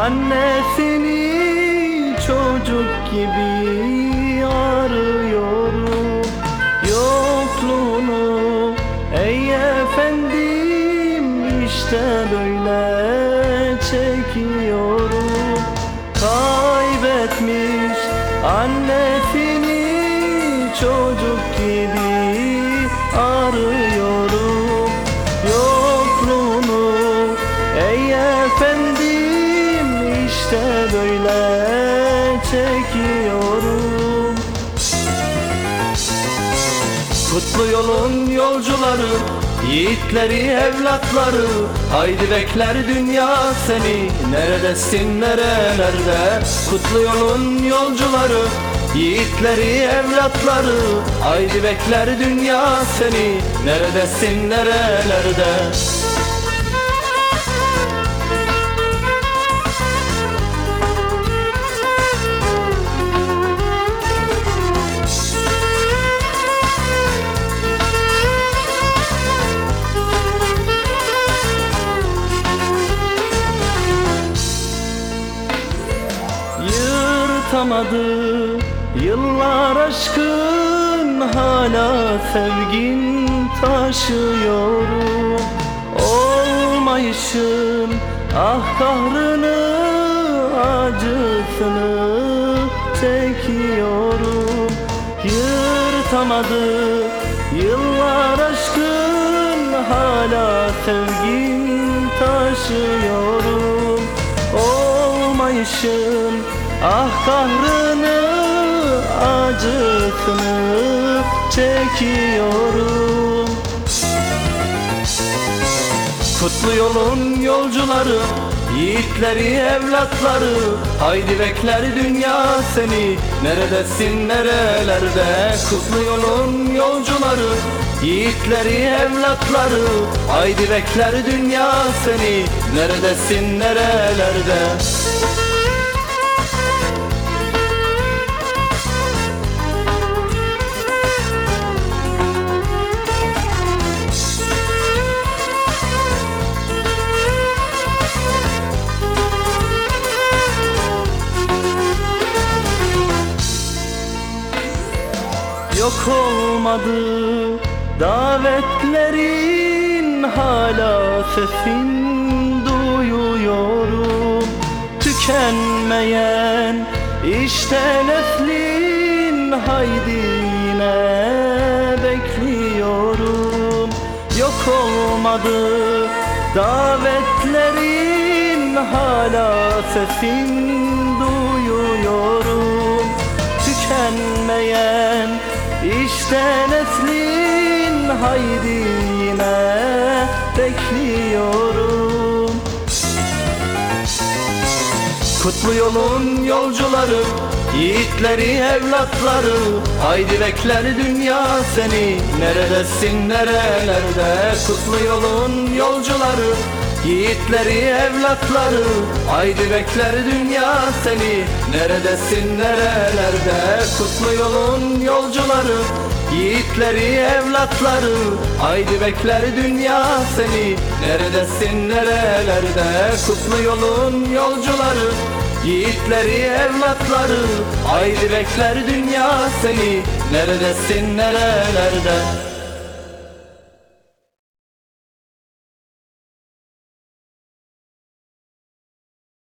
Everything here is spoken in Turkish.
Annesini çocuk gibi arıyorum. Yokluğunu ey efendim işte böyle çekiyorum. Kaybetmiş annesini çocuk gibi arıyorum efendim işte böyle çekiyorum. Kutlu yolun yolcuları Yiğitleri evlatları. Haydi bekler dünya seni Neredesin nerelerde? Kutlu yolun yolcuları Yiğitleri evlatları. Haydi bekler dünya seni Neredesin nerelerde Yırtamadı yıllar aşkın hala sevgin taşıyorum Olmayışın ah kahrını acısını çekiyorum Yırtamadı. Yıllar aşkın hala sevgin taşıyorum Olmayışın ah kahrını acısını çekiyorum. Kutlu yolun yolcuları Yiğitleri evlatları. Haydi bekler dünya seni Neredesin nerelerde? Kutlu yolun yolcuları Yiğitleri evlatları. Haydi bekler dünya seni Neredesin nerelerde Yok olmadı. Davetlerin hala sesin duyuyorum. Tükenmeyen işte neslin haydi yine bekliyorum. Yok olmadı. Davetlerin hala sesin duyuyorum işte neslin haydi yine bekliyorum. Kutlu yolun yolcuları Yiğitleri evlatları Haydi bekler dünya seni. Neredesin nerelerde? Kutlu yolun yolcuları Yiğitleri evlatları Haydi bekler dünya seni. Neredesin nerelerde? Kutlu yolun yolcuları Yiğitleri evlatları Haydi bekler dünya seni. Neredesin nerelerde? Kutlu yolun yolcuları. Yiğitleri evlatları Haydi bekler dünya seni. Neredesin nerelerde